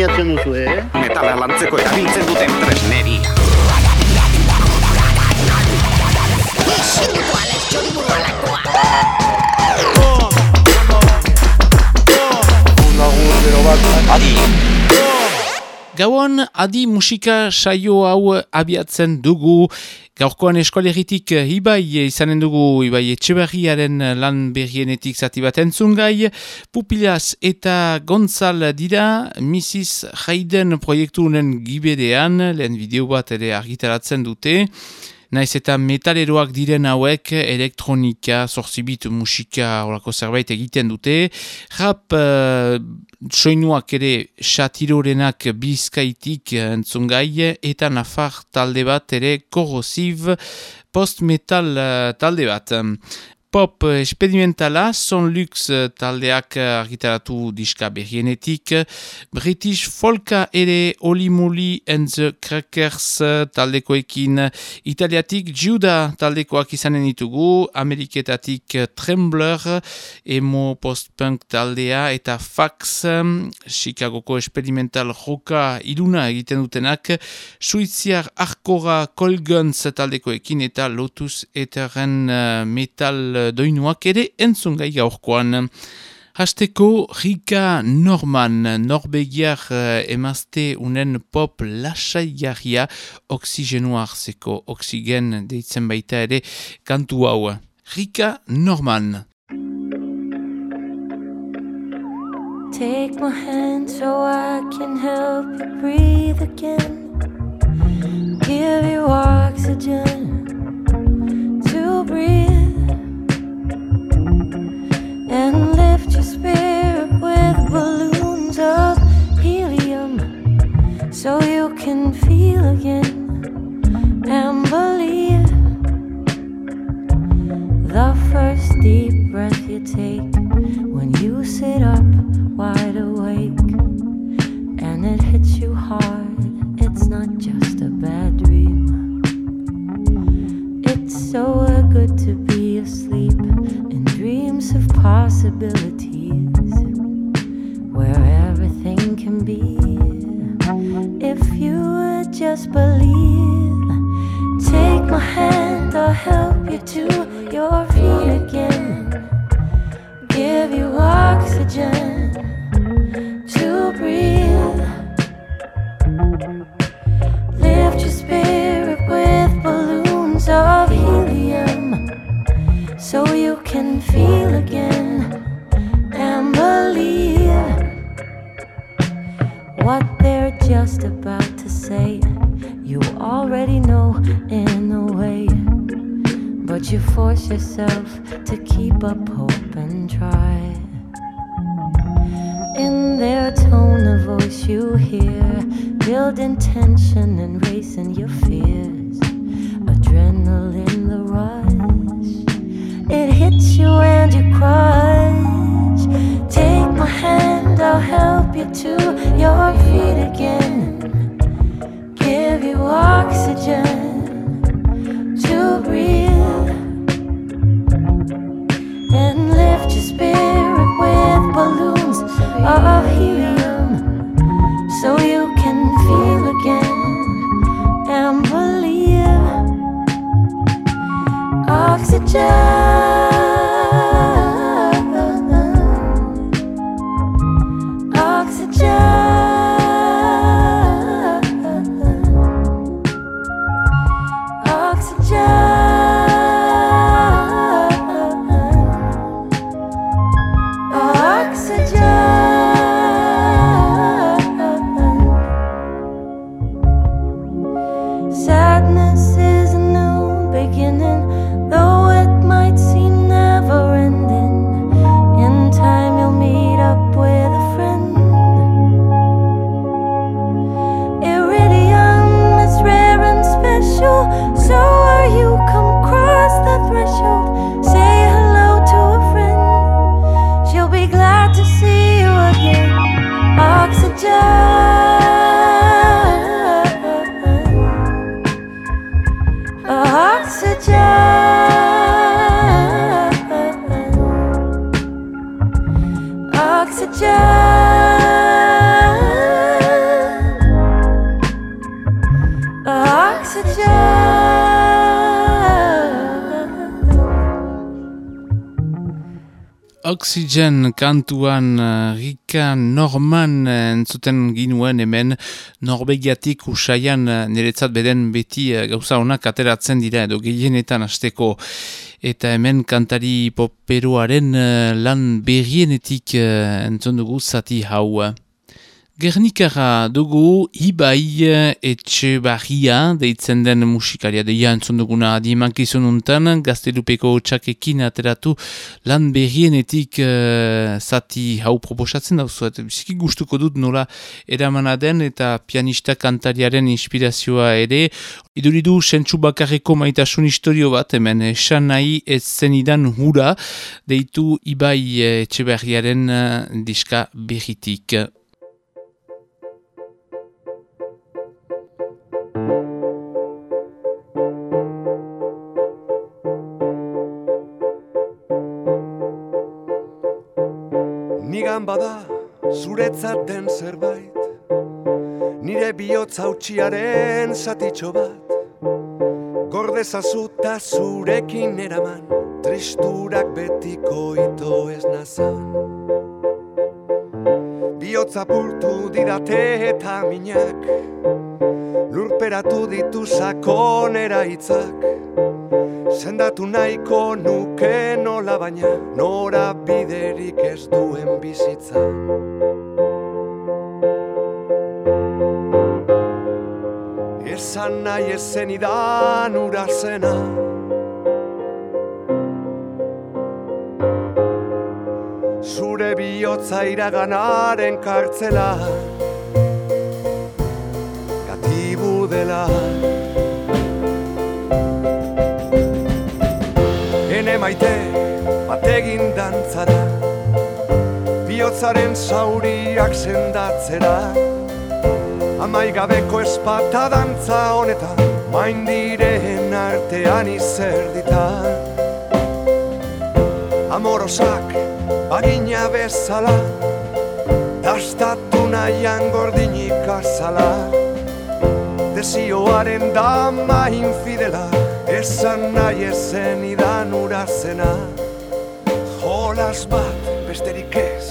baliatzen duzu, eh? Metala lantzeko erabiltzen duten tresneria. Adi! Gauan, adi musika saio hau abiatzen dugu. Gaurkoan eskualeritik Ibai izanen dugu Ibai Etxeberriaren lan berrienetik zati bat entzungai. Pupilaz eta Gonzal dira Mrs. Hayden proiektuunen gibedean, lehen bideo bat ere argitaratzen dute. Naiz eta metaleroak diren hauek elektronika, zorzibit musika horako zerbait egiten dute. Rap uh, soinuak ere xatirorenak bizkaitik entzungai eta nafar talde bat ere korrosiv post-metal uh, talde bat pop experimentala, son lux taldeak argitaratu diska berrienetik, British folka ere Olimuli and the Crackers taldekoekin, italiatik Juda taldekoak izanen ditugu, ameriketatik Trembler, emo post-punk taldea eta Fax, Chicagoko experimental joka iluna egiten dutenak, Suiziar Arkora Colguns taldekoekin eta Lotus Eteren metal doinuak ere entzungai gaurkoan. Hasteko Rika Norman, Norbegiar uh, emazte unen pop lasaigarria oksigenua hartzeko, oksigen deitzen baita ere kantu hau. Rika Norman. Take my hand so I can help you breathe again. Give you oxygen just believe. Take my hand, I'll help you to your Oxygen kantuan uh, Rika Norman uh, entzuten ginuen hemen Norvegiatik usaian uh, niretzat beden beti uh, gauza honak ateratzen dira edo gehienetan hasteko eta hemen kantari poperoaren uh, lan berrienetik entzun dugu zati hau. Gernikara dugu Ibai etxe barria deitzen den musikaria. Deia entzun duguna adieman kizun untan gaztelupeko txakekin ateratu lan berrienetik uh, zati hau proposatzen dauzu eta biziki gustuko dut nola eramana den eta pianista kantariaren inspirazioa ere. Iduridu sentsu bakarreko maitasun historio bat hemen esan nahi ez zenidan hura deitu Ibai etxe barriaren uh, diska berritik. Nigan bada zuretzat den zerbait. Nire bihotz hautsiaren zatitxo bat. Gordezazuta zurekin eraman Tristurak betiko ito ez nazan. Bihotz apurtu didate eta minak Lurperatu ditu sakonera hitzak Sendatu nahiko nuke nola baina Nora biderik ez duen bizitza. Esan nahi ezen idan ura zena Zure bihotza iraganaren kartzela. Gatibu dela Biotzaren zauriak sendatzera. Amaigabeko espata dantza honetan Main diren artean izerdita. Amorosak bagina bezala Dastatu nahian gordinik azala. Desioaren dama infidela Esan nahi ezen idan urazena Jolas bat besterik ez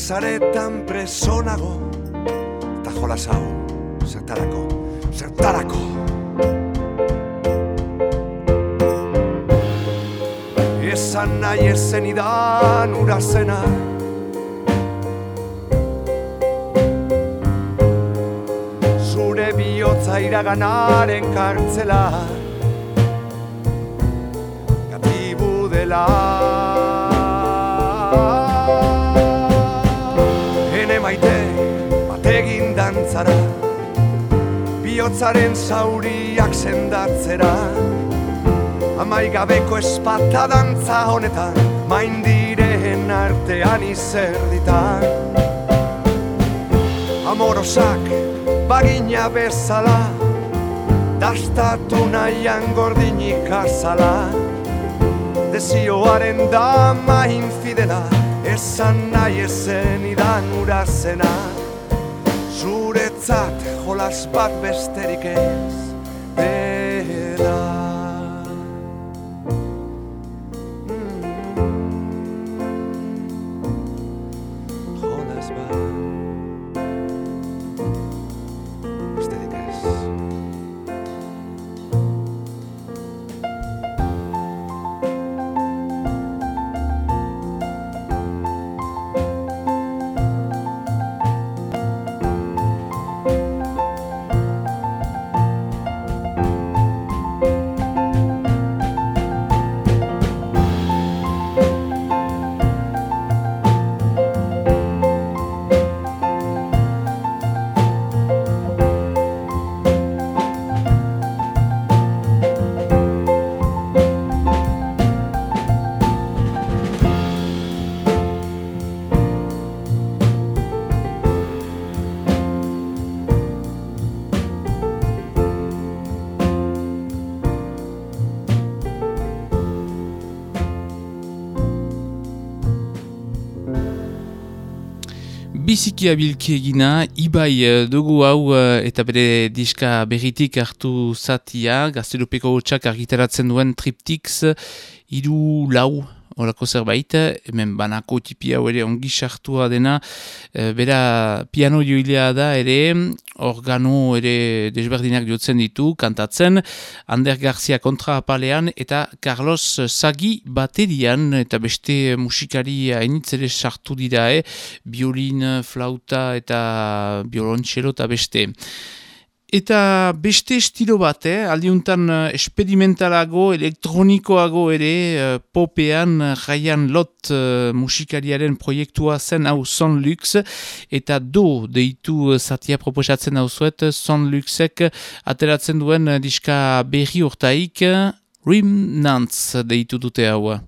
zaretan presonago Eta jolas hau, zertarako, zertarako. Esan nahi ezen idan urazena Zure bihotza iraganaren kartzela. Gatibu dela. Ene maite bategin dantzara. Bihotzaren zauriak sendatzera. Amaigabeko espata dantza honetan Main diren artean izerditan Amorosak bagina bezala Dastatu nahian gordinik azala. Desioaren dama infidela Esan nahi ezen idan urazena Zuretzat jolas bat besterik ez biziki abilki egina, ibai eh, dugu hau eh, eta bere diska berritik hartu zatia, gaztelupeko hotxak argitaratzen duen triptix, iru lau horako zerbait, hemen banako tipi hau ere ongi sartua dena, e, bera piano joilea da ere, organo ere desberdinak jotzen ditu, kantatzen, Ander Garzia kontra apalean, eta Carlos Sagi baterian, eta beste musikari hainitz ere sartu dira, eh? biolin, flauta eta biolontxelo eta beste. Eta beste estilo bat, eh? aldiuntan uh, esperimentalago, elektronikoago ere, uh, popean, uh, jaian lot uh, musikariaren proiektua zen hau Son Lux, eta do deitu zatia proposatzen hau zuet, Son Luxek ateratzen duen diska berri urtaik, Rim Nantz deitu dute hau.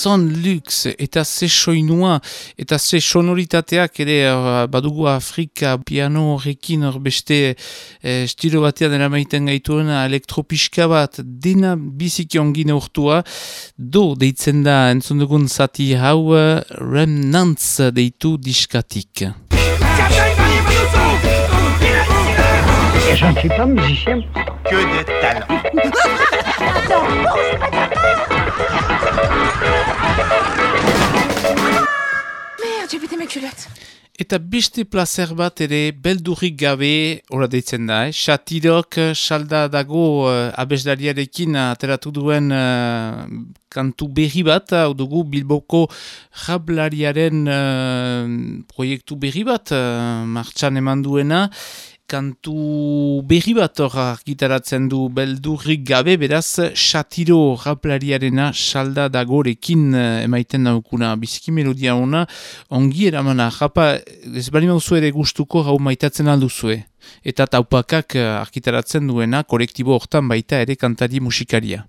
Son Lux eta ze soinua eta ze sonoritateak ere uh, badugu Afrika piano horrekin hor beste eh, estilo batean dena maiten gaituen elektropiska bat dena biziki ongin urtua do deitzen da entzun dugun zati hau uh, Remnantz deitu diskatik. Je ne suis pas musicien. Que de talent. Culottes. Eta beste placer bat ere beldurrik gabe, ora deitzen da, eh? Shatirok salda dago uh, abesdariarekin ateratu duen uh, kantu berri bat, hau dugu Bilboko jablariaren uh, proiektu berri bat, uh, martxan eman duena, kantu berri bat hor argitaratzen du beldurrik gabe, beraz, satiro raplariarena salda dagorekin uh, emaiten daukuna biziki melodia ona, ongi eramana, japa, ez bali mauzu ere gustuko hau maitatzen alduzue. Eta taupakak uh, argitaratzen duena, kolektibo hortan baita ere kantari musikaria.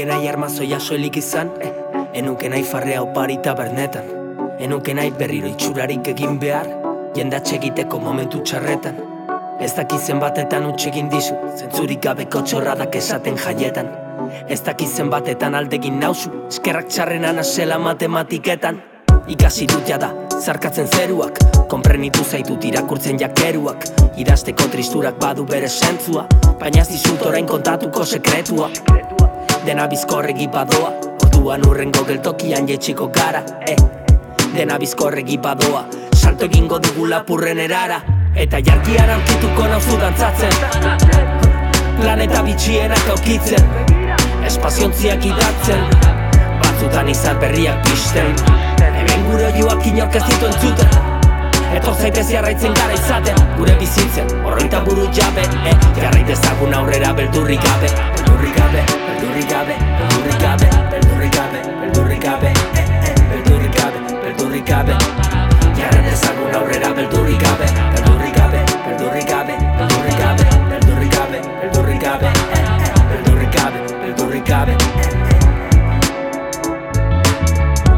Enuke nahi armazoia soilik izan eh. Enuke nahi farrea oparita bernetan Enuke nahi berriro itxurarik egin behar Jendatxe egiteko momentu txarretan. Ez dakizen batetan utxegin dizu Zentzurik gabeko txorradak esaten jaietan. Ez dakizen batetan aldegin nauzu Eskerrak txarrenan asela matematiketan. Ikasi dut jada, zarkatzen zeruak Konprenitu zaitut irakurtzen jakeruak. Idazteko tristurak badu bere sentzua Baina ez dizut orain kontatuko sekretua Dena bizkorregi badoa. Orduan urrengo geltokian jetxiko gara eh. Dena bizkorregi badoa. Salto egingo dugu lapurren erara. Eta jarkian aurkituko nauzu dantzatzen. Planeta bitxienak aukitzen Espaziontziak idatzen. Batzutan izan berriak pisten Hemen gure joak inork ez ditu entzuten. Etor zaitez jarraitzen gara izaten. Gure bizitzen, horreita buru jabe eh? Jarraitezagun aurrera beldurrik gabe Beldurrik gabe, beldurrik gabe, beldurrik gabe Beldurrik gabe, beldurrik gabe eh, eh. Beldurrik gabe, beldurrik gabe Jarraitezagun aurrera beldurrik gabe Beldurrik gabe, beldurrik gabe, beldurrik gabe Beldurrik gabe, beldurrik gabe eh, eh. Beldurrik gabe, beldurrik gabe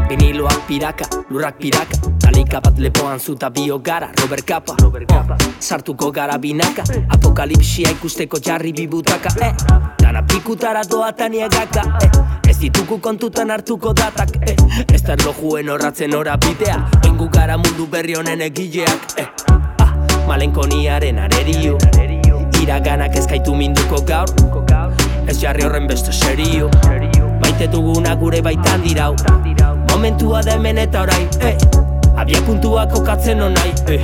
Viniloak piraka, lurrak piraka Talika bat lepoan zuta bio gara, Robert Kappa oh, Sartuko gara binaka, apokalipsia ikusteko jarri bibutaka eh. Dana pikutara doa taniegaka eh. Ez dituku kontutan hartuko datak eh. Ez da erlojuen horratzen ora bidea Oingu gara mundu berri honen egileak eh. ah, Malenkoniaren arerio Iraganak ezkaitu minduko gaur Ez jarri horren beste serio Maite duguna gure baitan dirau Momentua da hemen eta orain eh. Abia puntua kokatzen onai eh.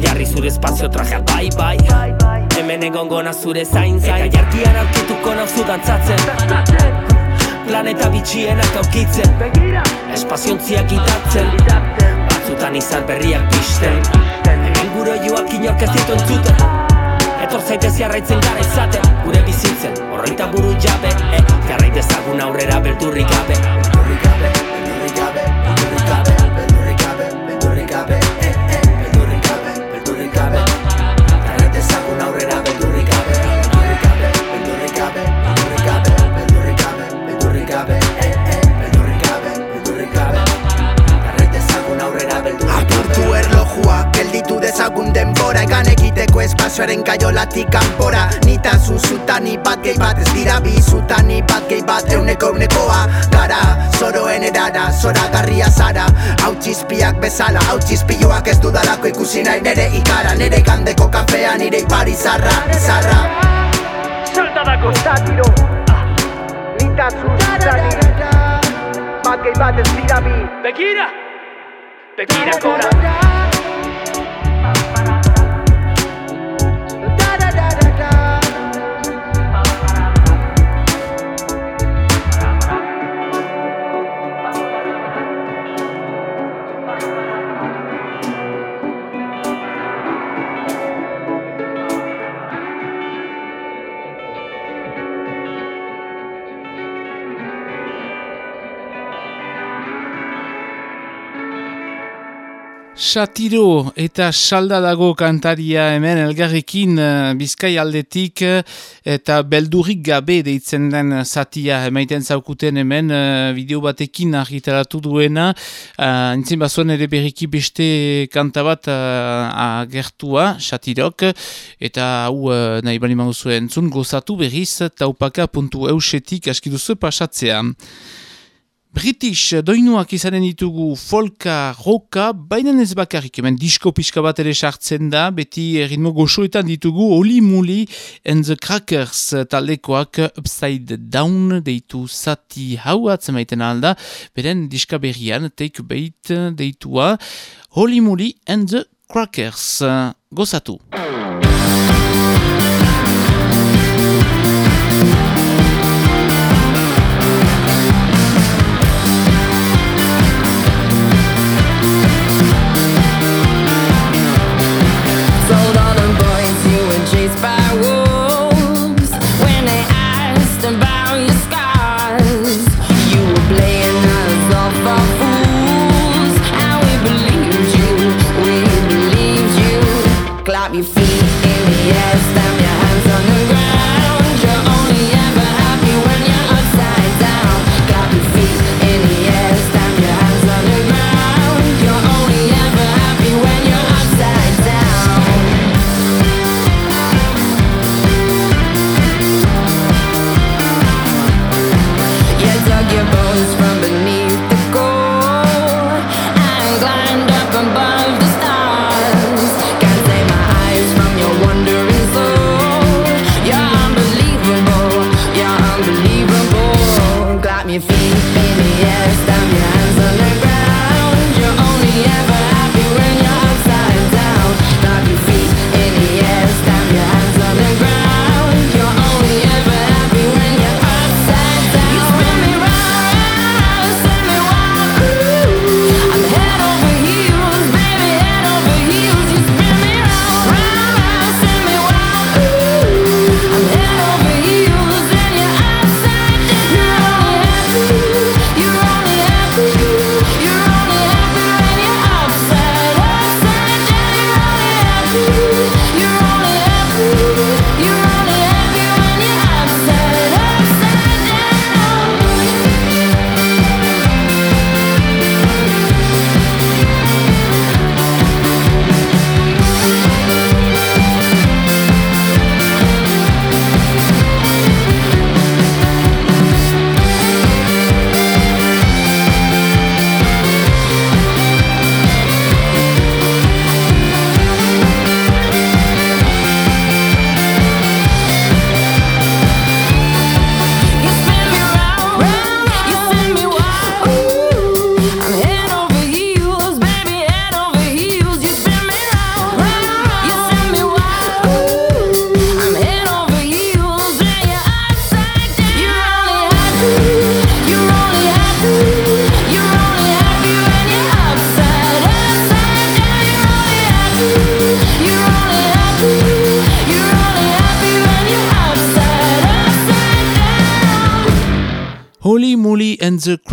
Jarri zure espazio trajeak bai bai Hemen egongo zure zain zain. Eta jarkian aurkituko nauzu dantzatzen Planeta bitxienak aukitzen Espaziontziak idatzen. Batzutan izan berriak pisten Hemen gure joak inork ez ditu entzuten. Etor zaitez jarraitzen gara izaten. Gure bizitzen, horreita buru jabe eh? Jarraitezagun aurrera beldurrik gabe. Beldurrik gabe, denbora Egan egiteko espazioaren kaiolatik kanpora. Nita zuzutani bat gehi bat ez dira bizutani bat gehi bat euneko eunekoa. Gara, zoroen erara, zora garria zara. Hau txizpiak bezala, hau txizpioak ez dudalako ikusi nahi nere ikara. Nere gandeko kafea nire ipari zarra, izarra Soldadako satiro Nita zuzutani Bat gehi bat ez dira bi. Begira! Begira gora! Satiro eta salda dago kantaria hemen elgarrekin uh, bizkai aldetik uh, eta beldurrik gabe deitzen den zatia emaiten zaukuten hemen uh, video batekin argitaratu duena entzin bazuen ere berriki beste kanta bat uh, agertua satirok eta hau nahi bali maguzu entzun gozatu berriz taupaka.eusetik askiduzu pasatzea. British doinuak izanen ditugu folka, roka, baina ez bakarrik, hemen disko pixka bat ere sartzen da, beti ritmo goxoetan ditugu Oli Muli and the Crackers taldekoak Upside Down deitu zati hau atzemaiten alda, beren diska berrian Take Bait deitua Oli Muli and the Crackers. Gozatu!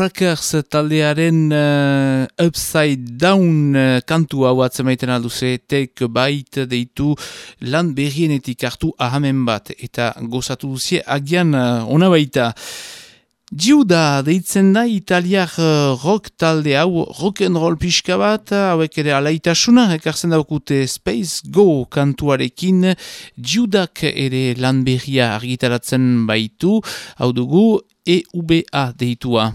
Crackers taldearen uh, Upside Down uh, kantu hau atzemaiten alduze Take Bite deitu lan berrienetik hartu ahamen bat eta gozatu duzie agian uh, ona baita. Giuda deitzen da italiar uh, rock talde hau rock and roll pixka bat hauek ere alaitasuna ekartzen daukute Space Go kantuarekin Giudak ere lan berria argitaratzen baitu hau dugu EUBA deitua.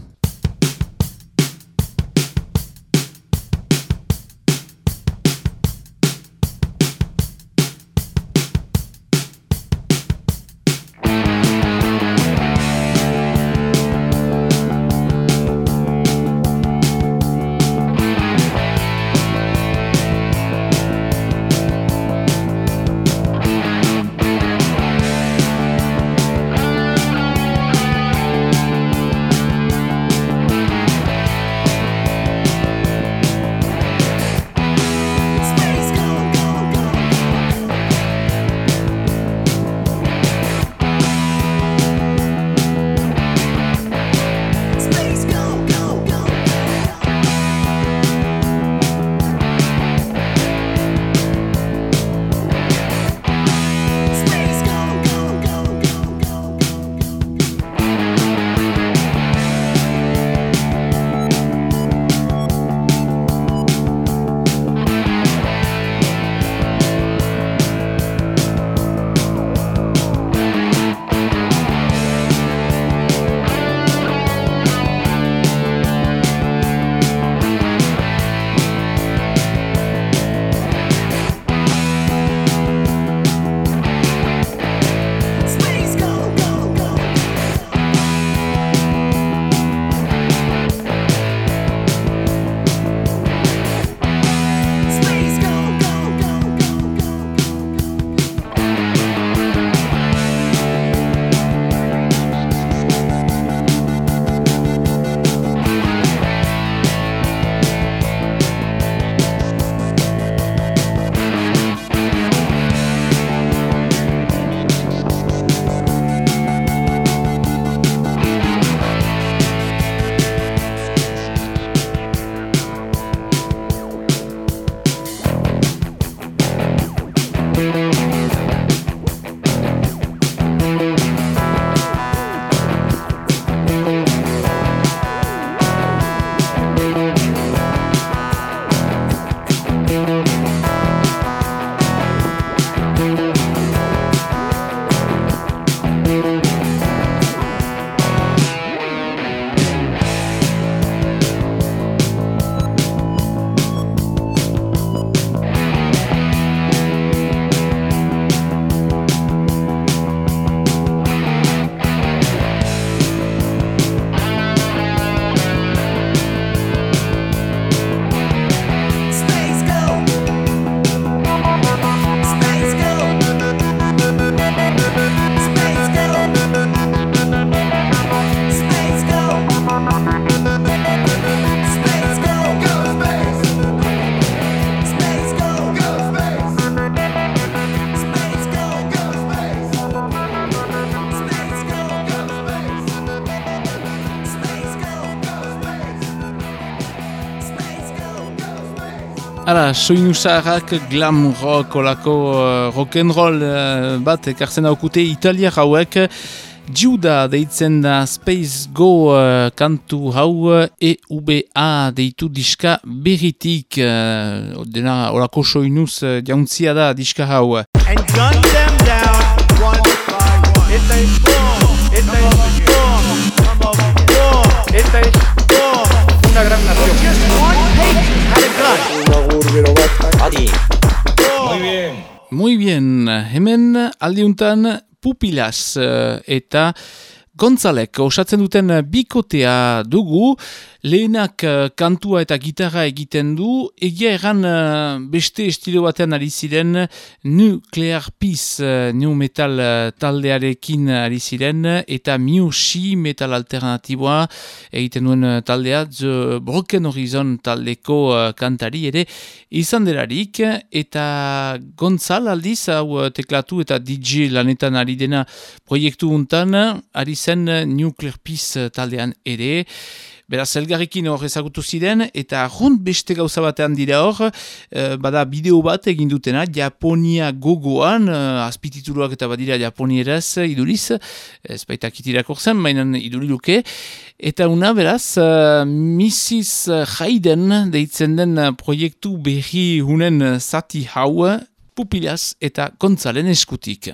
Soinu zaharrak glam rock olako uh, rock'n'roll uh, bat ekartzen daukute italia hauek. Juda deitzen da Space Go uh, kantu hau EUBA deitu diska berritik uh, dena olako soinuz uh, jauntzia da diska hau. And gun them down one by one Muy bien. Muy bien, hemen aldiuntan pupilaz eh, eta Gonzalek osatzen duten bikotea dugu, lehenak uh, kantua eta gitarra egiten du, egia erran uh, beste estilo batean ari ziren Nuclear Peace uh, new metal taldearekin ari ziren, eta Miushi metal alternatiboa egiten duen taldea, The Broken Horizon taldeko kantari ere izan delarik, eta Gonzal aldiz, hau teklatu eta DJ lanetan ari dena proiektu untan, ari zen Nuclear Peace taldean ere, Beraz, elgarrikin hor ezagutu ziren, eta rund beste gauza batean dira hor, e, bada bideo bat egin dutena, Japonia gogoan, e, azpitituloak eta badira Japonieraz iduriz, ez baita kitirak zen, mainan iduriluke, eta una beraz, uh, Mrs. Hayden deitzen den proiektu berri hunen zati hau, pupilaz eta kontzalen eskutik.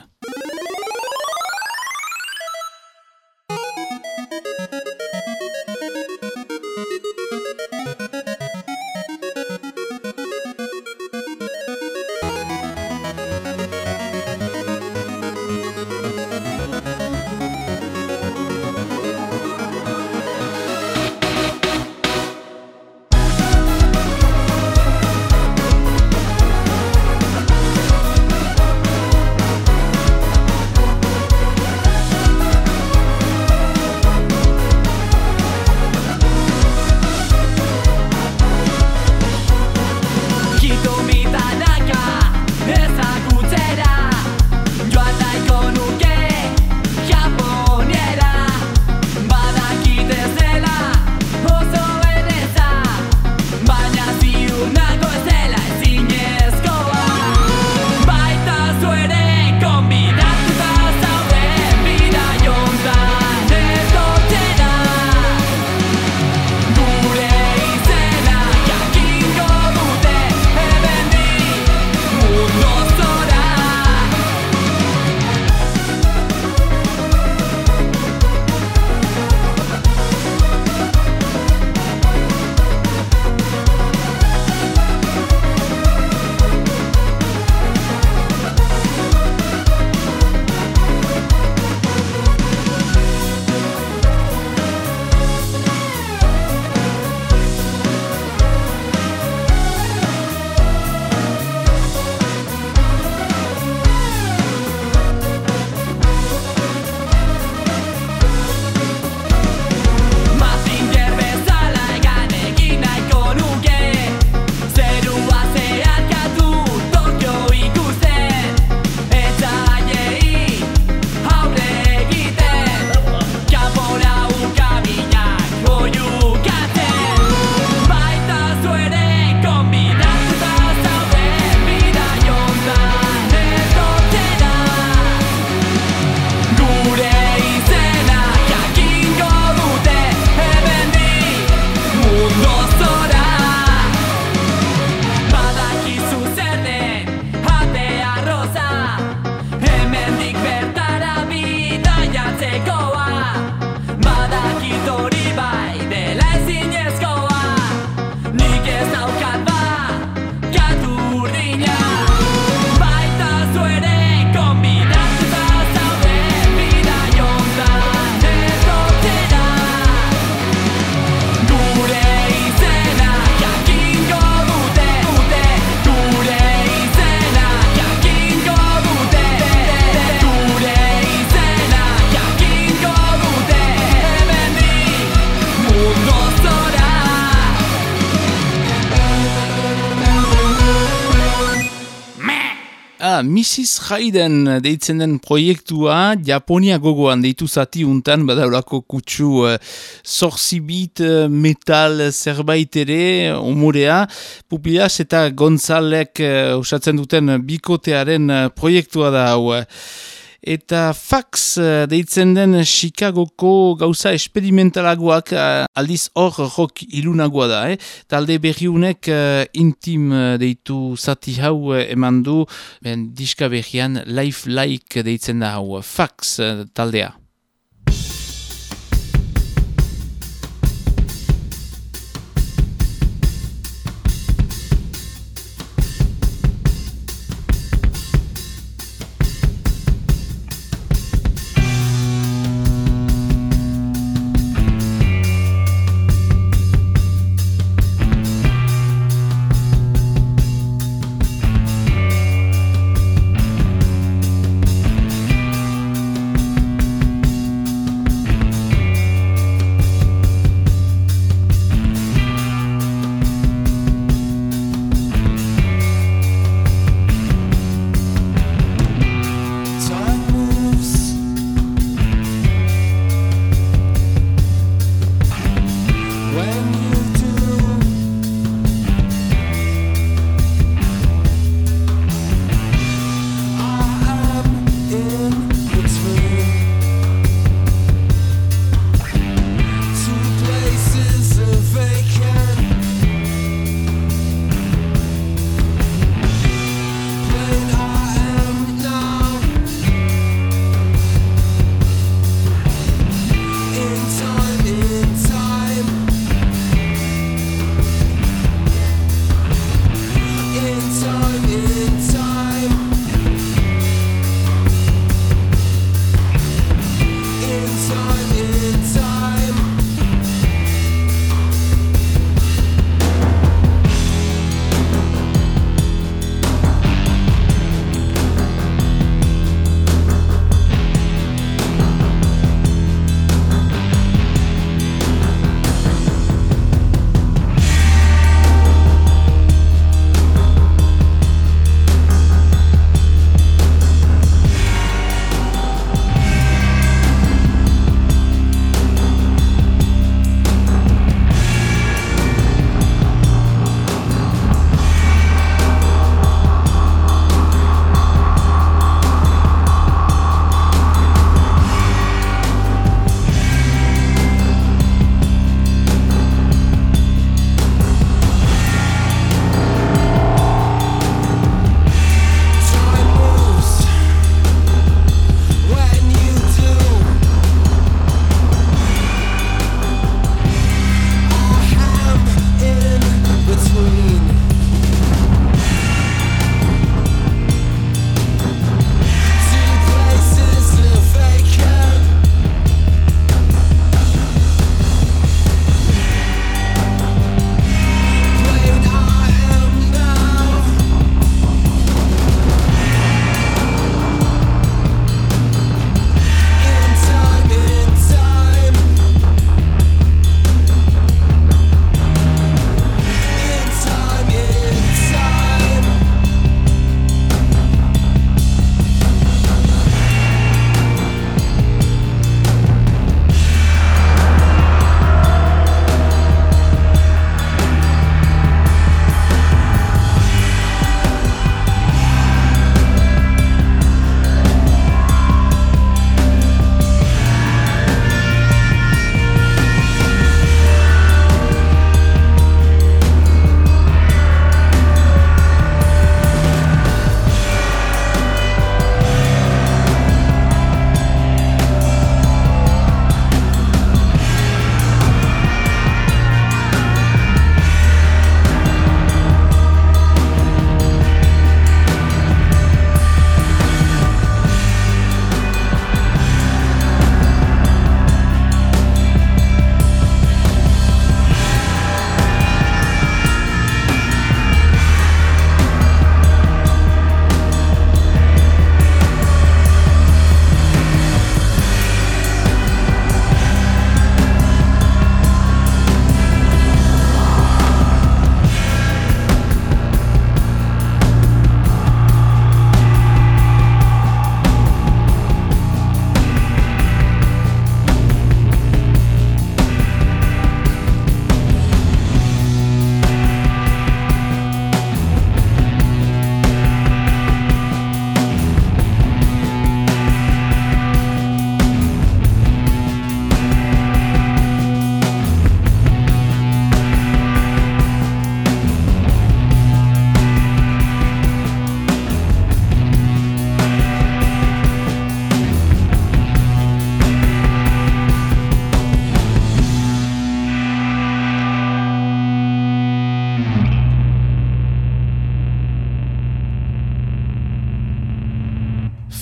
Da Mrs. Hayden deitzen den proiektua Japonia gogoan deitu zati untan badaurako kutsu uh, zorzibit uh, metal zerbait ere umurea pupilaz eta Gonzalek uh, usatzen duten bikotearen uh, proiektua da hau eta fax eh, deitzen den Chicagoko gauza esperimentalagoak eh, aldiz hor rock ilunagoa da. Eh? Talde berriunek uh, intim deitu zati hau eman du, ben diska berrian life like deitzen da hau fax taldea.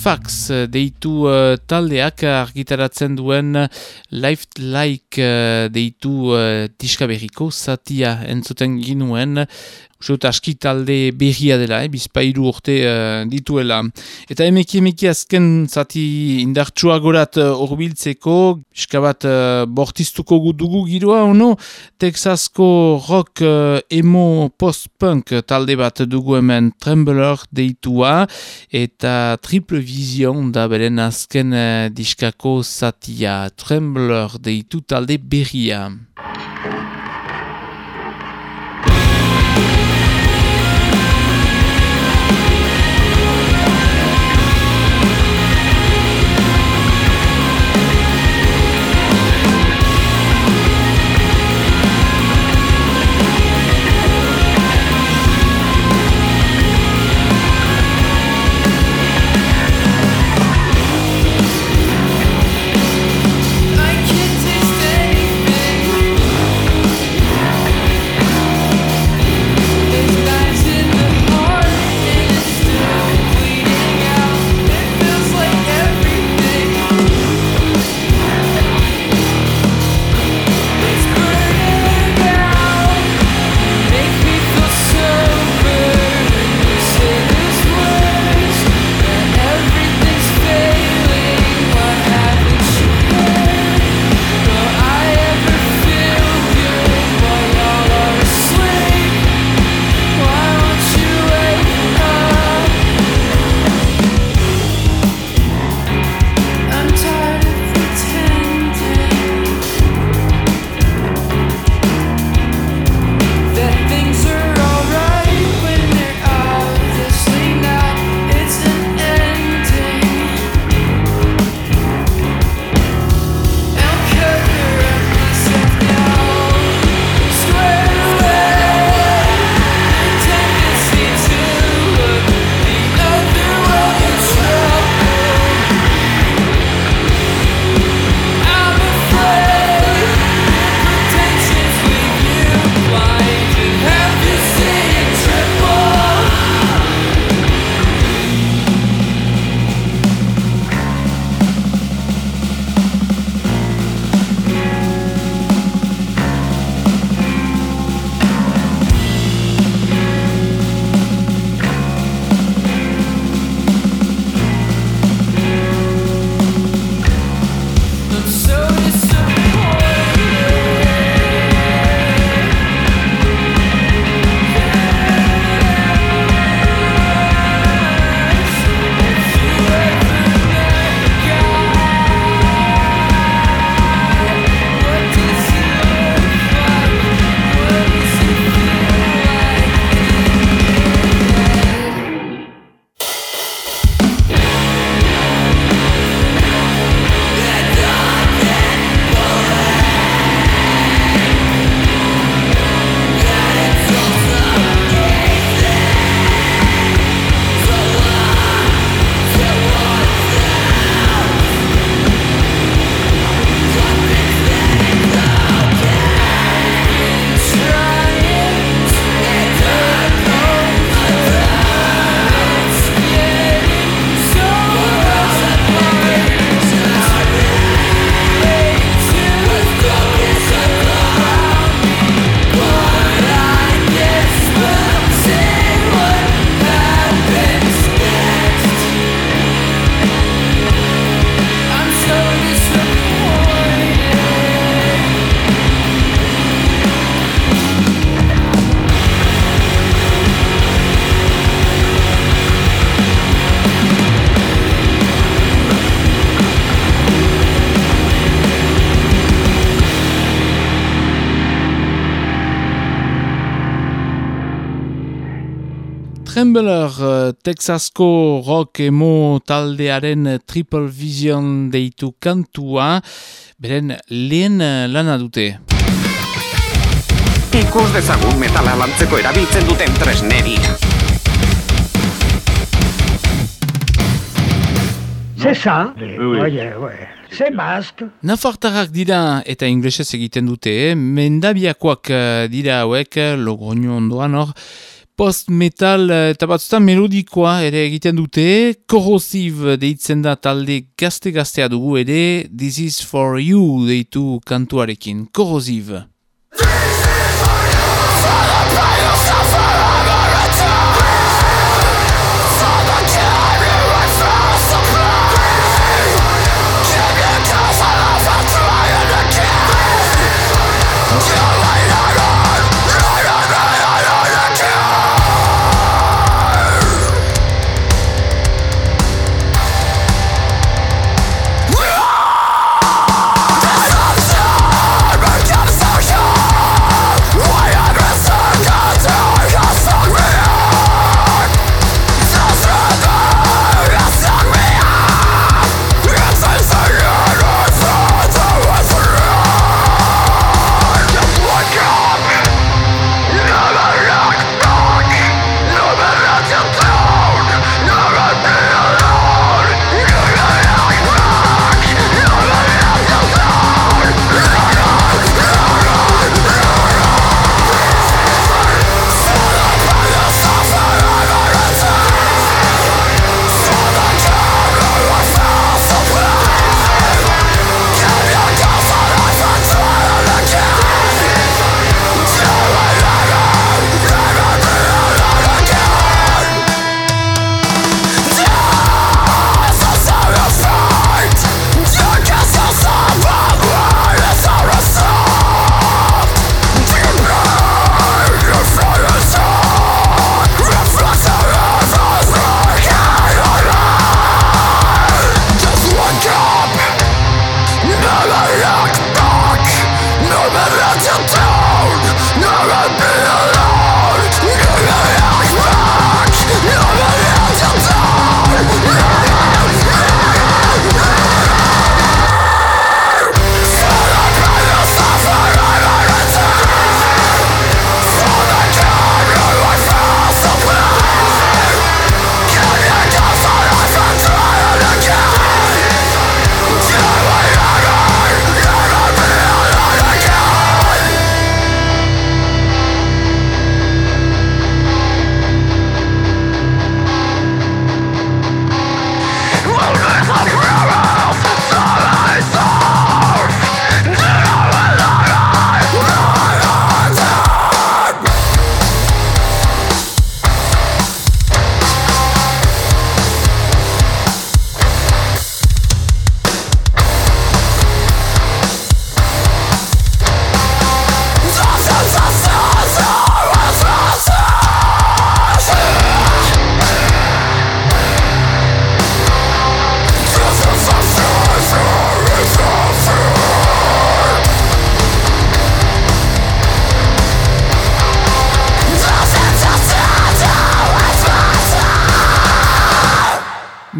Artifacts deitu uh, taldeak argitaratzen duen Life Like uh, deitu uh, diskaberiko zatia entzuten ginuen Uste aski talde berria dela, eh, bizpairu urte uh, dituela. Eta emeki emeki azken zati indartsua gorat horbiltzeko, uh, iskabat uh, bortiztuko dugu giroa, ono, Texasko rock uh, emo post-punk talde bat dugu hemen Trembler deitua, eta Triple Vision da beren azken uh, diskako zatia Trembler deitu talde berria. Texasko rock emo taldearen Triple Vision deitu kantua, beren lehen uh, lana dute. Ikus dezagun metala lantzeko erabiltzen duten tresneri. Zesa, oie, oie. Ze mask? Nafartarrak dira eta inglesez egiten dute, eh? mendabiakoak dira hauek, logroño ondoan hor, post-metal eh, eta batzutan melodikoa ere egiten dute, korrosiv deitzen da talde gazte-gaztea dugu ere, This is for you deitu kantuarekin, korrosiv.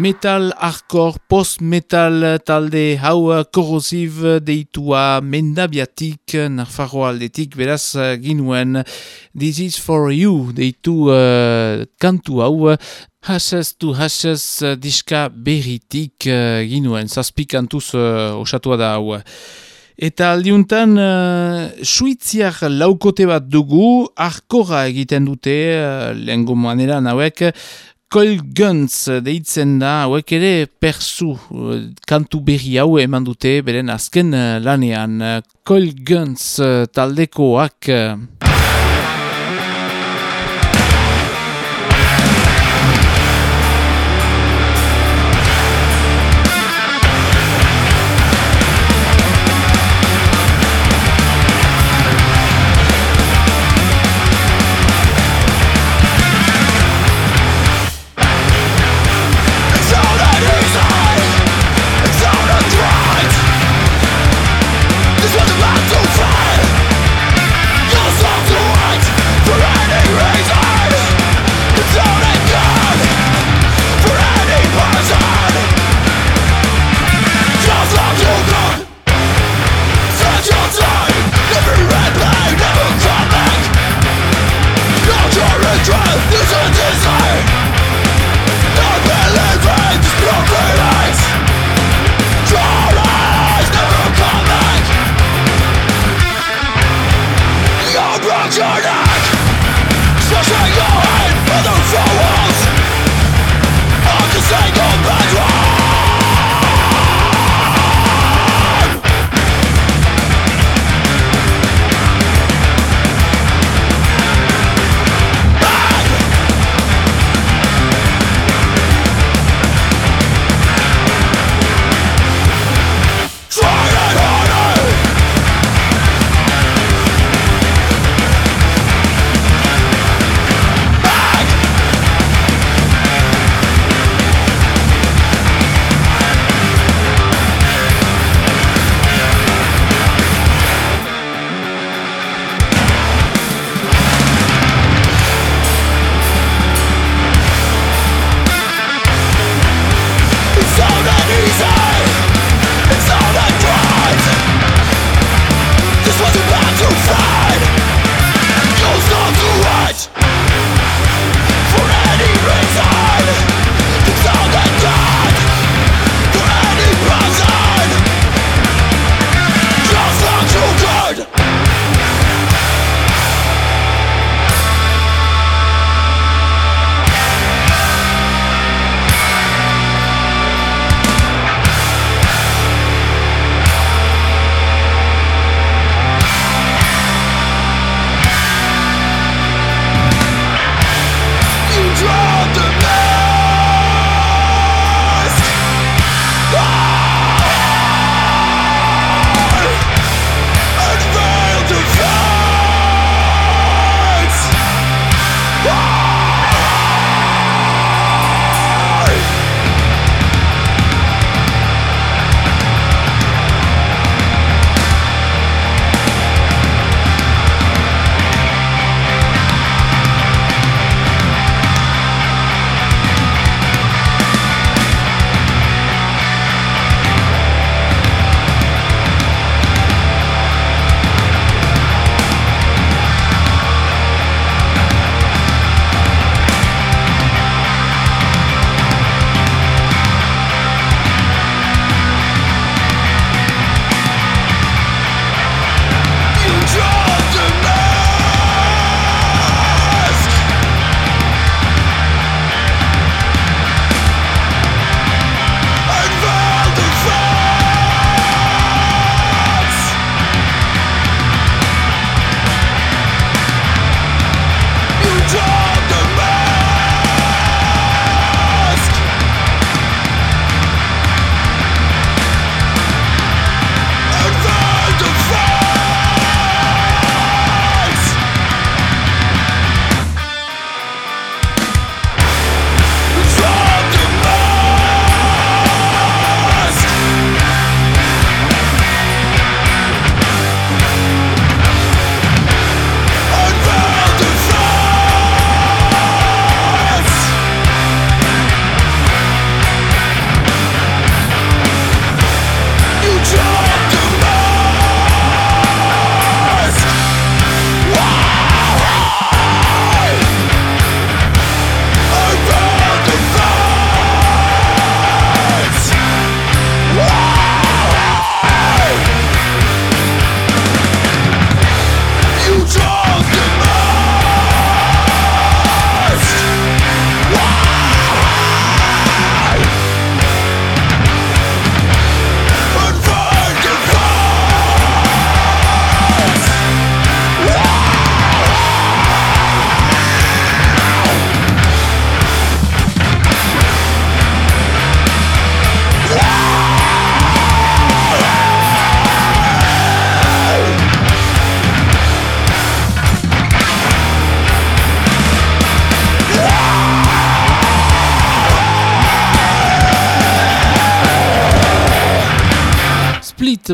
Metal hardcore, post-metal talde hau korrosiv deitua mendabiatik, narfarro aldetik, beraz ginuen This is for you deitu uh, kantu hau, Hashes to Hashes diska berritik uh, ginuen, zazpi kantuz uh, osatua da hau. Eta aldiuntan, uh, suitziak laukote bat dugu, arkora egiten dute, uh, lehen manera hauek, Coil Guns deitzen da, hauek ere persu kantu berri hau eman dute, beren azken lanean. Coil Guns taldekoak...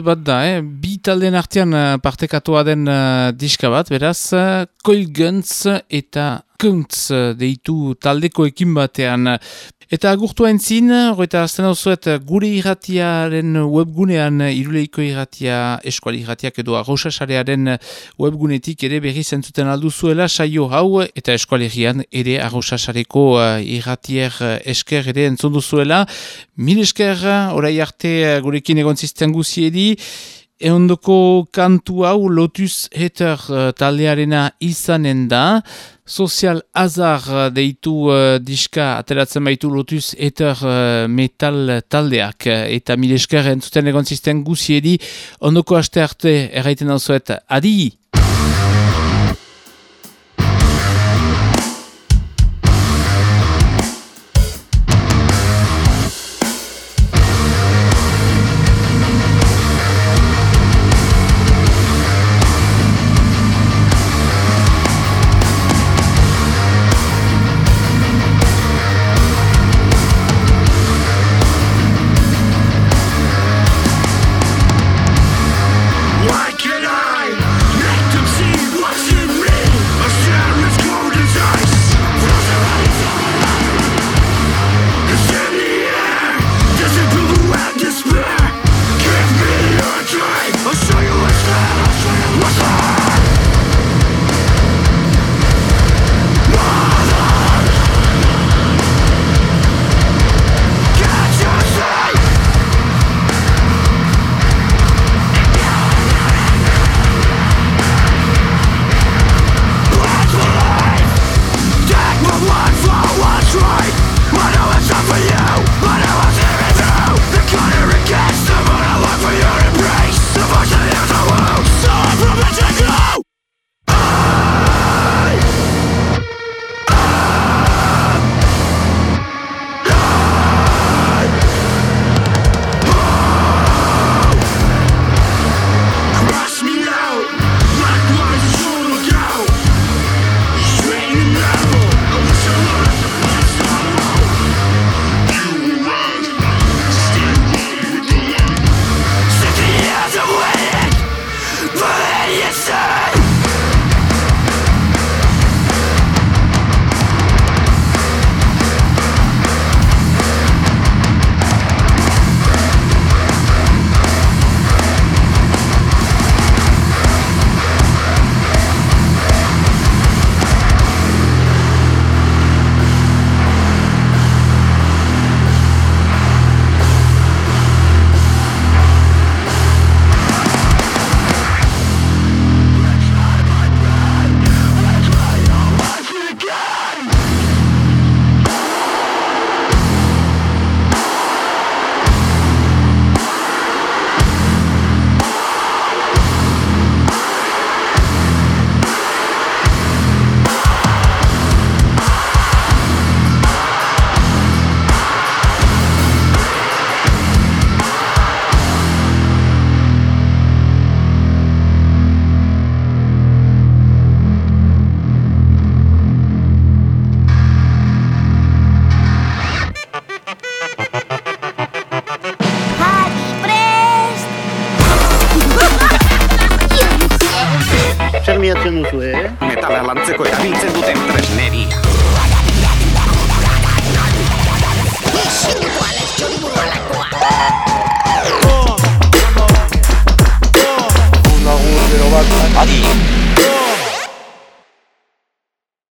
bat da, eh? bi talden artean uh, partekatua den uh, diska bat, beraz, uh, Coil Guns eta Kuntz deitu taldeko ekin batean. Eta agurtu entzin, eta azten gure irratiaren webgunean, iruleiko irratia, eskuali irratiak edo arrosasarearen webgunetik ere berri zentzuten alduzuela saio hau, eta eskuali ere arrosasareko uh, irratier uh, esker ere entzunduzuela. Mil esker, orai arte gurekin egon zizten guziedi, Eondoko kantu hau Lotus Heter taldearena izanen da. Sozial azar uh, deitu uh, diska ateratzen baitu Lotus Heter uh, metal taldeak. Eta mil esker entzuten egon zisten guziedi. Ondoko aste arte erraiten hau zuet. Adi!